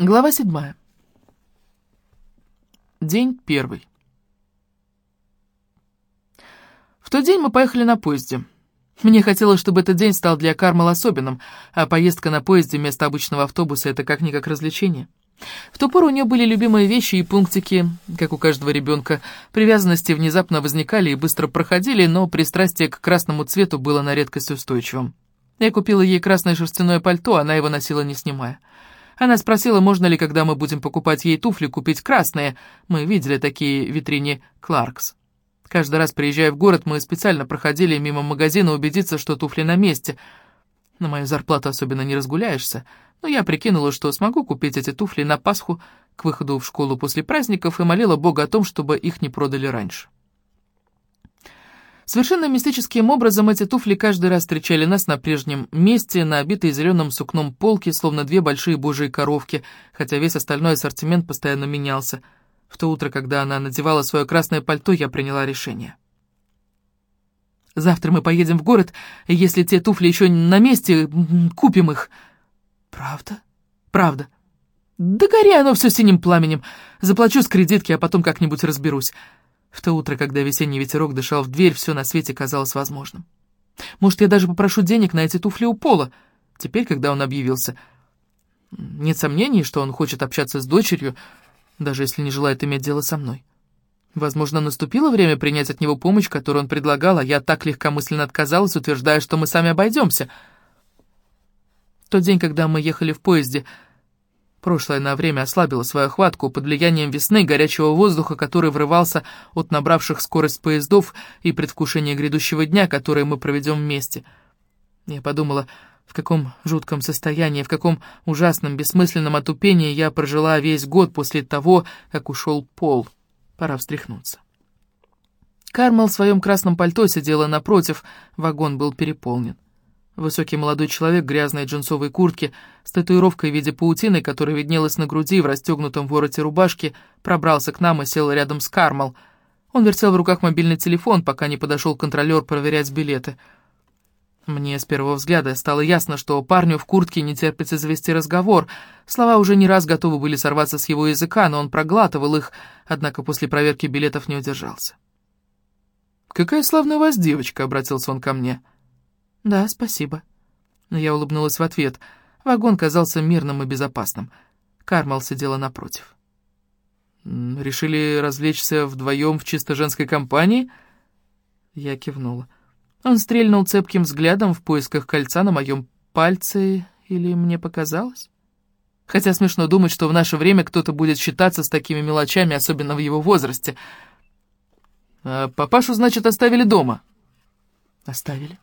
Глава седьмая. День первый. В тот день мы поехали на поезде. Мне хотелось, чтобы этот день стал для Кармел особенным, а поездка на поезде вместо обычного автобуса — это как-никак развлечение. В ту пору у нее были любимые вещи и пунктики, как у каждого ребенка. Привязанности внезапно возникали и быстро проходили, но пристрастие к красному цвету было на редкость устойчивым. Я купила ей красное шерстяное пальто, она его носила не снимая. Она спросила, можно ли, когда мы будем покупать ей туфли, купить красные. Мы видели такие в витрине «Кларкс». Каждый раз, приезжая в город, мы специально проходили мимо магазина убедиться, что туфли на месте. На мою зарплату особенно не разгуляешься, но я прикинула, что смогу купить эти туфли на Пасху к выходу в школу после праздников и молила Бога о том, чтобы их не продали раньше. Совершенно мистическим образом эти туфли каждый раз встречали нас на прежнем месте, на обитой зеленым сукном полке, словно две большие божьи коровки, хотя весь остальной ассортимент постоянно менялся. В то утро, когда она надевала свое красное пальто, я приняла решение. «Завтра мы поедем в город, и если те туфли еще на месте, купим их». «Правда?» «Правда». «Да гори оно все синим пламенем. Заплачу с кредитки, а потом как-нибудь разберусь». В то утро, когда весенний ветерок дышал в дверь, все на свете казалось возможным. Может, я даже попрошу денег на эти туфли у Пола, теперь, когда он объявился. Нет сомнений, что он хочет общаться с дочерью, даже если не желает иметь дело со мной. Возможно, наступило время принять от него помощь, которую он предлагал, а я так легкомысленно отказалась, утверждая, что мы сами обойдемся. тот день, когда мы ехали в поезде, Прошлое на время ослабило свою хватку под влиянием весны горячего воздуха, который врывался от набравших скорость поездов и предвкушения грядущего дня, который мы проведем вместе. Я подумала, в каком жутком состоянии, в каком ужасном, бессмысленном отупении я прожила весь год после того, как ушел Пол. Пора встряхнуться. Кармел в своем красном пальто сидела напротив, вагон был переполнен. Высокий молодой человек в грязной джинсовой куртке с татуировкой в виде паутины, которая виднелась на груди в расстегнутом вороте рубашки, пробрался к нам и сел рядом с Кармал. Он вертел в руках мобильный телефон, пока не подошел контролер проверять билеты. Мне с первого взгляда стало ясно, что парню в куртке не терпится завести разговор. Слова уже не раз готовы были сорваться с его языка, но он проглатывал их, однако после проверки билетов не удержался. «Какая славная у вас девочка», — обратился он ко мне. — «Да, спасибо». Я улыбнулась в ответ. Вагон казался мирным и безопасным. Кармал сидела напротив. «Решили развлечься вдвоем в чисто женской компании?» Я кивнула. Он стрельнул цепким взглядом в поисках кольца на моем пальце, или мне показалось? Хотя смешно думать, что в наше время кто-то будет считаться с такими мелочами, особенно в его возрасте. «А папашу, значит, оставили дома?» «Оставили».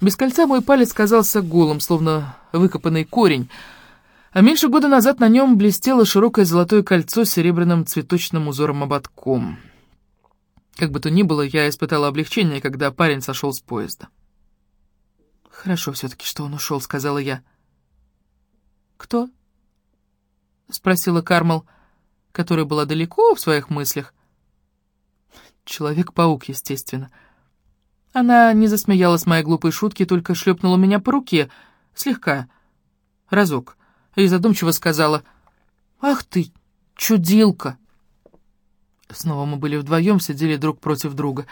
Без кольца мой палец казался голым, словно выкопанный корень, а меньше года назад на нем блестело широкое золотое кольцо с серебряным цветочным узором-ободком. Как бы то ни было, я испытала облегчение, когда парень сошел с поезда. «Хорошо все-таки, что он ушел», — сказала я. «Кто?» — спросила Кармал, которая была далеко в своих мыслях. «Человек-паук, естественно». Она не засмеялась моей глупой шутки, только шлепнула меня по руке, слегка, разок, и задумчиво сказала «Ах ты, чудилка!» Снова мы были вдвоем, сидели друг против друга.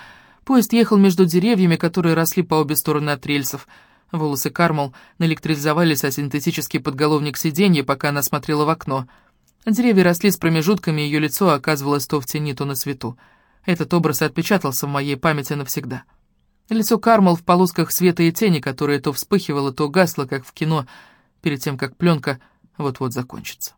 Поезд ехал между деревьями, которые росли по обе стороны от рельсов. Волосы Кармал наэлектризовались, а синтетический подголовник сиденья, пока она смотрела в окно. Деревья росли с промежутками, ее лицо оказывалось то в тени, то на свету. Этот образ отпечатался в моей памяти навсегда. Лицо Кармал в полосках света и тени, которое то вспыхивало, то гасло, как в кино, перед тем, как пленка вот-вот закончится.